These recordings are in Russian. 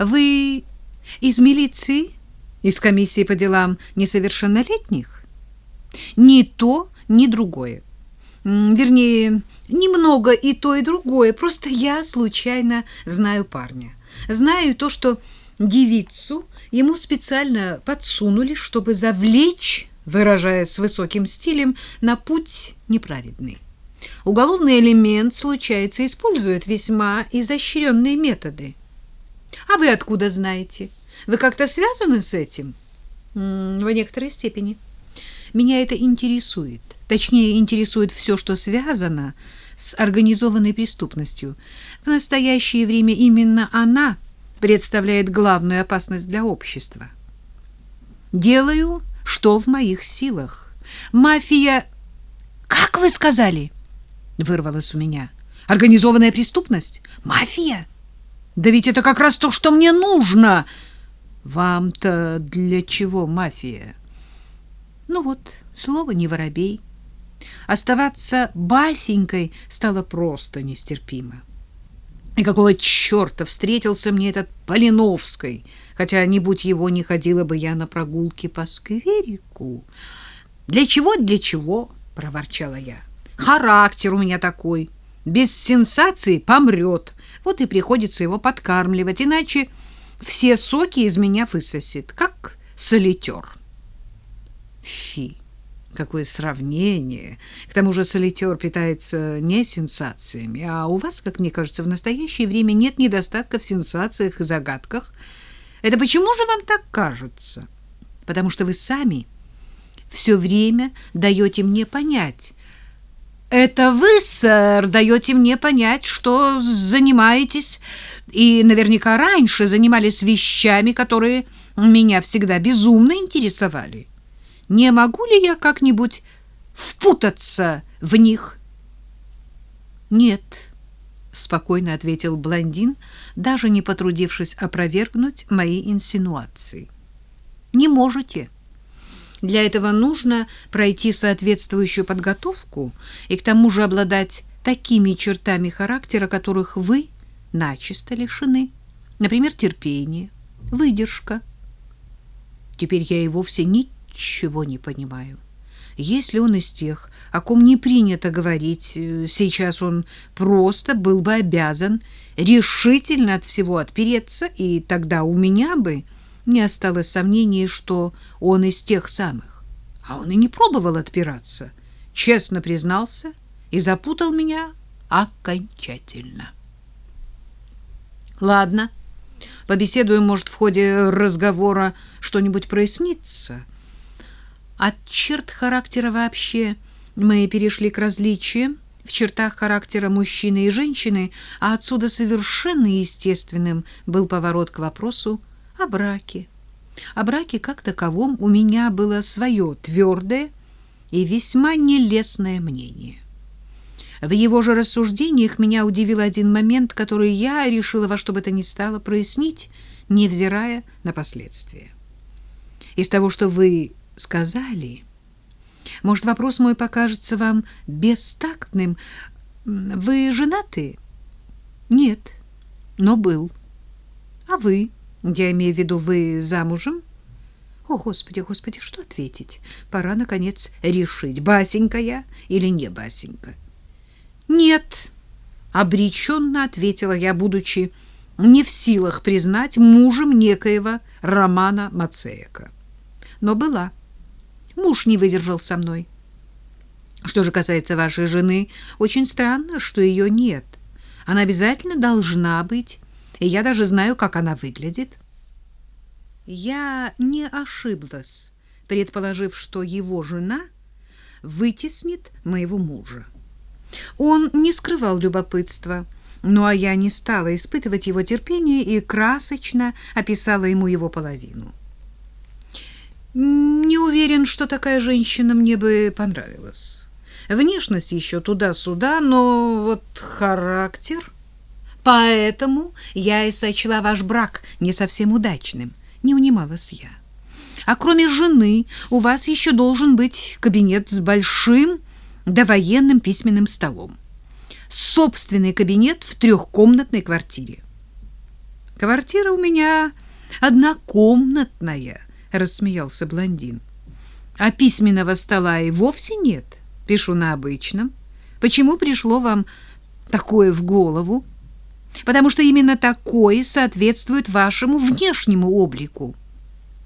Вы из милиции? Из комиссии по делам несовершеннолетних? Ни то, ни другое. Вернее, немного и то, и другое. Просто я случайно знаю парня. Знаю то, что девицу ему специально подсунули, чтобы завлечь, выражаясь высоким стилем, на путь неправедный. Уголовный элемент, случается, использует весьма изощренные методы. А вы откуда знаете? Вы как-то связаны с этим? В некоторой степени. Меня это интересует. Точнее, интересует все, что связано с организованной преступностью. В настоящее время именно она представляет главную опасность для общества. Делаю, что в моих силах. Мафия... Как вы сказали? Вырвалось у меня. Организованная преступность? Мафия? Да ведь это как раз то, что мне нужно. Вам-то для чего мафия? Ну вот, слово не воробей. Оставаться басенькой стало просто нестерпимо. И какого черта встретился мне этот Полиновский, хотя, не будь его, не ходила бы я на прогулки по скверику. «Для чего, для чего?» — проворчала я. «Характер у меня такой. Без сенсации помрет. Вот и приходится его подкармливать, иначе все соки из меня высосет, как солитер». Фи! Какое сравнение! К тому же солитер питается не сенсациями, а у вас, как мне кажется, в настоящее время нет недостатка в сенсациях и загадках. Это почему же вам так кажется? Потому что вы сами все время даете мне понять. Это вы, сэр, даете мне понять, что занимаетесь и наверняка раньше занимались вещами, которые меня всегда безумно интересовали не могу ли я как-нибудь впутаться в них? Нет, спокойно ответил блондин, даже не потрудившись опровергнуть мои инсинуации. Не можете. Для этого нужно пройти соответствующую подготовку и к тому же обладать такими чертами характера, которых вы начисто лишены. Например, терпение, выдержка. Теперь я и вовсе ничего не понимаю. Если он из тех, о ком не принято говорить, э, сейчас он просто был бы обязан решительно от всего отпереться, и тогда у меня бы не осталось сомнений, что он из тех самых. А он и не пробовал отпираться, честно признался и запутал меня окончательно. Ладно, побеседуем, может, в ходе разговора что-нибудь прояснится. От черт характера вообще мы перешли к различиям в чертах характера мужчины и женщины, а отсюда совершенно естественным был поворот к вопросу о браке. О браке как таковом у меня было свое твердое и весьма нелестное мнение. В его же рассуждениях меня удивил один момент, который я решила во что бы то ни стало прояснить, невзирая на последствия. Из того, что вы сказали. Может, вопрос мой покажется вам бестактным. Вы женаты? Нет, но был. А вы? Я имею в виду, вы замужем? О, Господи, Господи, что ответить? Пора, наконец, решить, басенька я или не басенька. Нет, обреченно ответила я, будучи не в силах признать мужем некоего Романа Мацеяка. Но была. Муж не выдержал со мной. Что же касается вашей жены, очень странно, что ее нет. Она обязательно должна быть, и я даже знаю, как она выглядит. Я не ошиблась, предположив, что его жена вытеснит моего мужа. Он не скрывал любопытства, ну а я не стала испытывать его терпение и красочно описала ему его половину. Не уверен, что такая женщина мне бы понравилась. Внешность еще туда-сюда, но вот характер... Поэтому я и сочла ваш брак не совсем удачным, не унималась я. А кроме жены у вас еще должен быть кабинет с большим довоенным письменным столом. Собственный кабинет в трехкомнатной квартире. Квартира у меня однокомнатная, рассмеялся блондин. А письменного стола и вовсе нет. Пишу на обычном. Почему пришло вам такое в голову? Потому что именно такое соответствует вашему внешнему облику.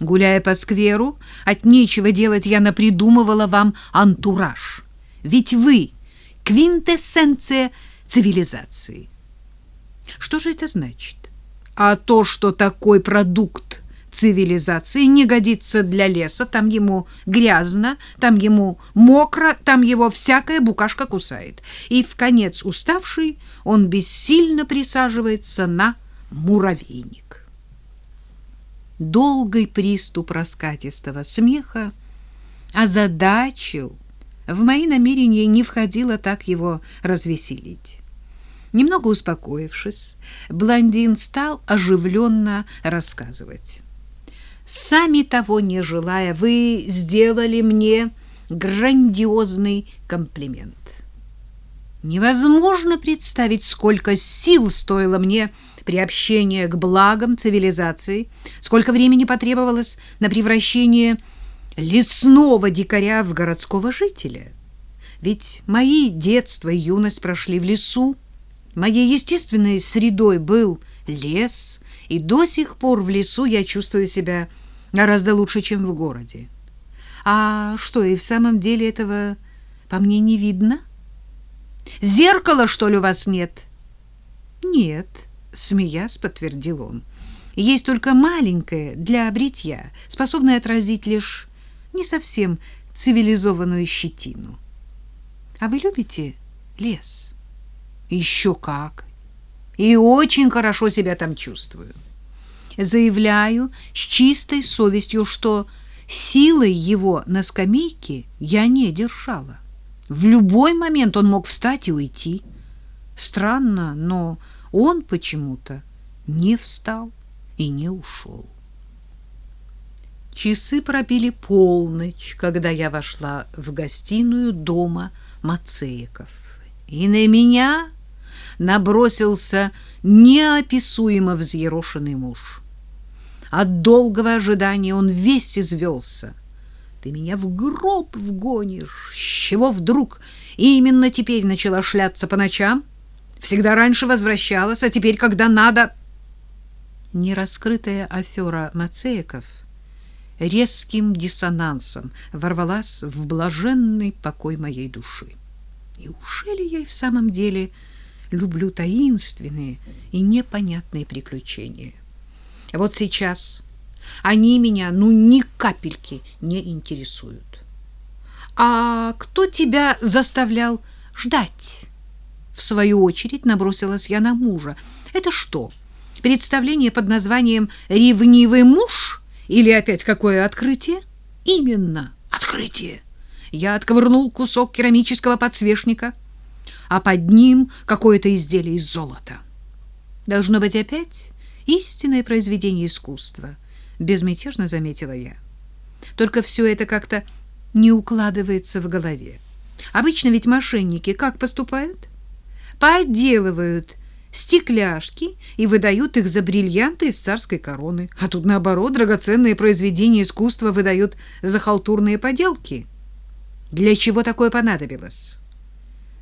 Гуляя по скверу, от нечего делать я напридумывала вам антураж. Ведь вы — квинтэссенция цивилизации. Что же это значит? А то, что такой продукт цивилизации не годится для леса, там ему грязно, там ему мокро, там его всякая букашка кусает. И в конец уставший он бессильно присаживается на муравейник. Долгий приступ раскатистого смеха озадачил. В мои намерения не входило так его развеселить. Немного успокоившись, блондин стал оживленно рассказывать. Сами того не желая, вы сделали мне грандиозный комплимент. Невозможно представить, сколько сил стоило мне приобщение к благам цивилизации, сколько времени потребовалось на превращение лесного дикаря в городского жителя. Ведь мои детство и юность прошли в лесу, моей естественной средой был лес, и до сих пор в лесу я чувствую себя гораздо лучше, чем в городе. А что, и в самом деле этого по мне не видно? Зеркала, что ли, у вас нет? Нет, смеясь, подтвердил он. Есть только маленькое для бритья, способное отразить лишь не совсем цивилизованную щетину. А вы любите лес? Еще как и очень хорошо себя там чувствую. Заявляю с чистой совестью, что силой его на скамейке я не держала. В любой момент он мог встать и уйти. Странно, но он почему-то не встал и не ушел. Часы пробили полночь, когда я вошла в гостиную дома Мацеиков. И на меня набросился неописуемо взъерошенный муж. От долгого ожидания он весь извелся. Ты меня в гроб вгонишь. С чего вдруг именно теперь начала шляться по ночам? Всегда раньше возвращалась, а теперь, когда надо... Нераскрытая афера Мацеяков резким диссонансом ворвалась в блаженный покой моей души. Неужели я и в самом деле люблю таинственные и непонятные приключения. Вот сейчас они меня ну ни капельки не интересуют. А кто тебя заставлял ждать? В свою очередь набросилась я на мужа. Это что? Представление под названием Ревнивый муж или опять какое открытие? Именно, открытие. Я отковырнул кусок керамического подсвечника а под ним какое-то изделие из золота. Должно быть опять истинное произведение искусства, безмятежно заметила я. Только все это как-то не укладывается в голове. Обычно ведь мошенники как поступают? Подделывают стекляшки и выдают их за бриллианты из царской короны. А тут, наоборот, драгоценные произведения искусства выдают за халтурные поделки. Для чего такое понадобилось?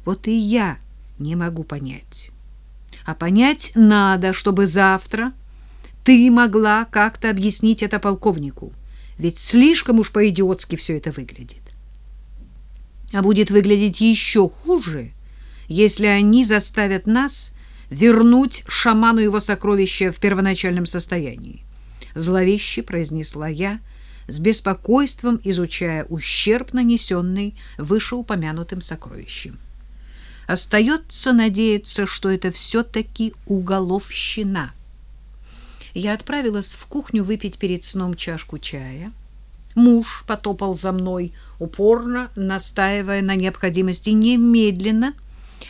Вот и я не могу понять. А понять надо, чтобы завтра ты могла как-то объяснить это полковнику. Ведь слишком уж по-идиотски все это выглядит. А будет выглядеть еще хуже, если они заставят нас вернуть шаману его сокровища в первоначальном состоянии. Зловеще произнесла я, с беспокойством изучая ущерб, нанесенный вышеупомянутым сокровищем. Остается надеяться, что это все-таки уголовщина. Я отправилась в кухню выпить перед сном чашку чая. Муж потопал за мной, упорно настаивая на необходимости немедленно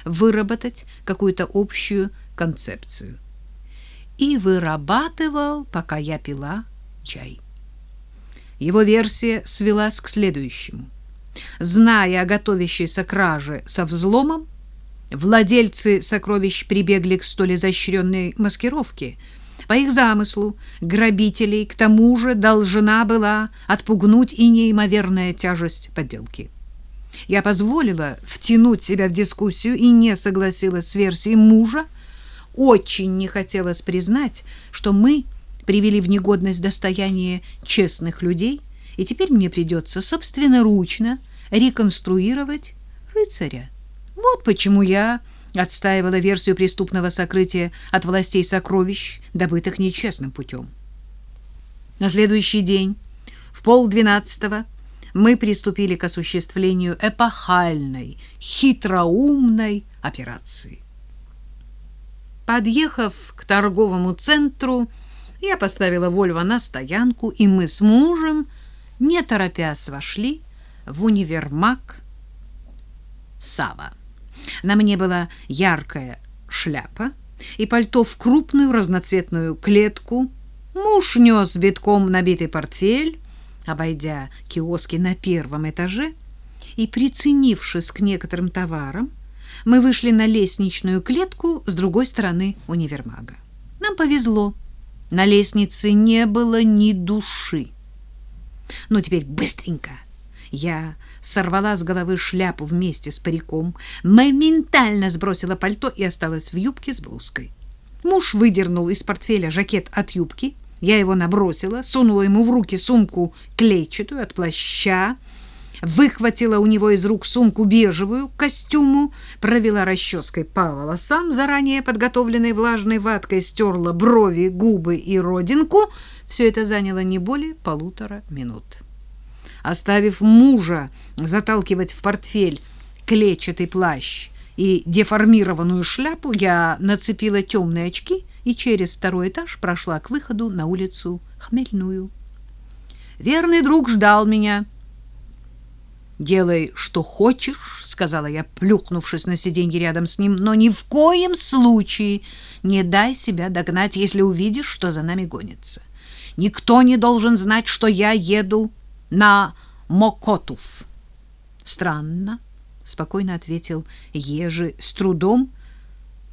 выработать какую-то общую концепцию. И вырабатывал, пока я пила чай. Его версия свелась к следующему. Зная о готовящейся краже со взломом, Владельцы сокровищ прибегли к столь изощренной маскировке, По их замыслу, грабителей к тому же должна была отпугнуть и неимоверная тяжесть подделки. Я позволила втянуть себя в дискуссию и не согласилась с версией мужа, очень не хотелось признать, что мы привели в негодность достояние честных людей, и теперь мне придется собственноручно реконструировать рыцаря. Вот почему я отстаивала версию преступного сокрытия от властей сокровищ, добытых нечестным путем. На следующий день, в полдвенадцатого, мы приступили к осуществлению эпохальной, хитроумной операции. Подъехав к торговому центру, я поставила Вольво на стоянку, и мы с мужем, не торопясь, вошли в универмаг Сава. На мне была яркая шляпа и пальто в крупную разноцветную клетку. Муж нес битком набитый портфель, обойдя киоски на первом этаже, и, приценившись к некоторым товарам, мы вышли на лестничную клетку с другой стороны универмага. Нам повезло. На лестнице не было ни души. Ну, теперь быстренько. Я сорвала с головы шляпу вместе с париком, моментально сбросила пальто и осталась в юбке с блузкой. Муж выдернул из портфеля жакет от юбки. Я его набросила, сунула ему в руки сумку клетчатую от плаща, выхватила у него из рук сумку бежевую костюму, провела расческой по волосам, заранее подготовленной влажной ваткой, стерла брови, губы и родинку. Все это заняло не более полутора минут. Оставив мужа заталкивать в портфель клетчатый плащ и деформированную шляпу, я нацепила темные очки и через второй этаж прошла к выходу на улицу Хмельную. Верный друг ждал меня — «Делай, что хочешь», — сказала я, плюхнувшись на сиденье рядом с ним, «но ни в коем случае не дай себя догнать, если увидишь, что за нами гонится. Никто не должен знать, что я еду на Мокотув». «Странно», — спокойно ответил Ежи с трудом,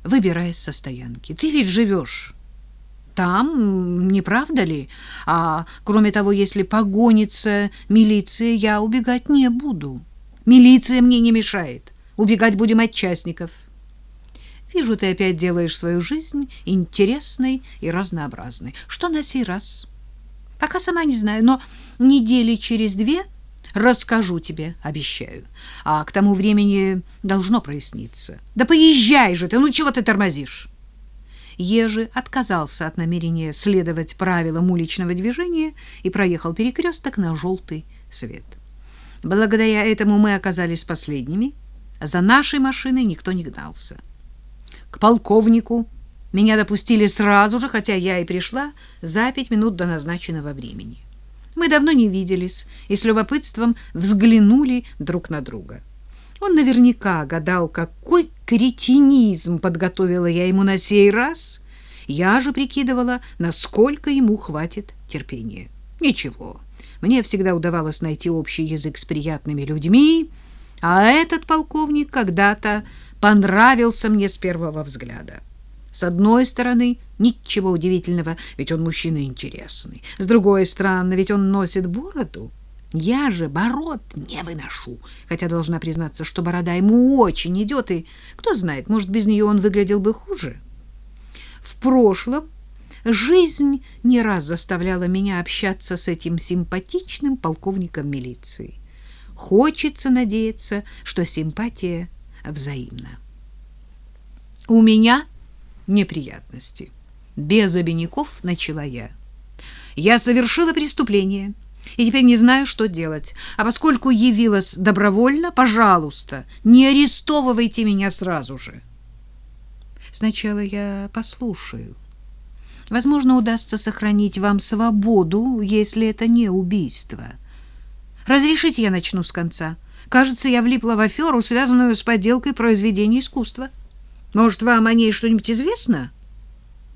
выбираясь со стоянки. «Ты ведь живешь там, не правда ли? А кроме того, если погонится милиция, я убегать не буду. Милиция мне не мешает. Убегать будем от частников. Вижу, ты опять делаешь свою жизнь интересной и разнообразной. Что на сей раз? Пока сама не знаю, но недели через две расскажу тебе, обещаю. А к тому времени должно проясниться. Да поезжай же ты, ну чего ты тормозишь? Ежи отказался от намерения следовать правилам уличного движения и проехал перекресток на желтый свет. Благодаря этому мы оказались последними. За нашей машиной никто не гнался. К полковнику меня допустили сразу же, хотя я и пришла за пять минут до назначенного времени. Мы давно не виделись и с любопытством взглянули друг на друга. Он наверняка гадал, какой кретинизм подготовила я ему на сей раз. Я же прикидывала, насколько ему хватит терпения. Ничего, мне всегда удавалось найти общий язык с приятными людьми, а этот полковник когда-то понравился мне с первого взгляда. С одной стороны, ничего удивительного, ведь он мужчина интересный. С другой стороны, ведь он носит бороду. Я же бород не выношу, хотя должна признаться, что борода ему очень идет, и, кто знает, может, без нее он выглядел бы хуже. В прошлом жизнь не раз заставляла меня общаться с этим симпатичным полковником милиции. Хочется надеяться, что симпатия взаимна. У меня неприятности. Без обиняков начала я. Я совершила преступление — и теперь не знаю, что делать. А поскольку явилась добровольно, пожалуйста, не арестовывайте меня сразу же. Сначала я послушаю. Возможно, удастся сохранить вам свободу, если это не убийство. Разрешите я начну с конца. Кажется, я влипла в аферу, связанную с подделкой произведений искусства. Может, вам о ней что-нибудь известно?»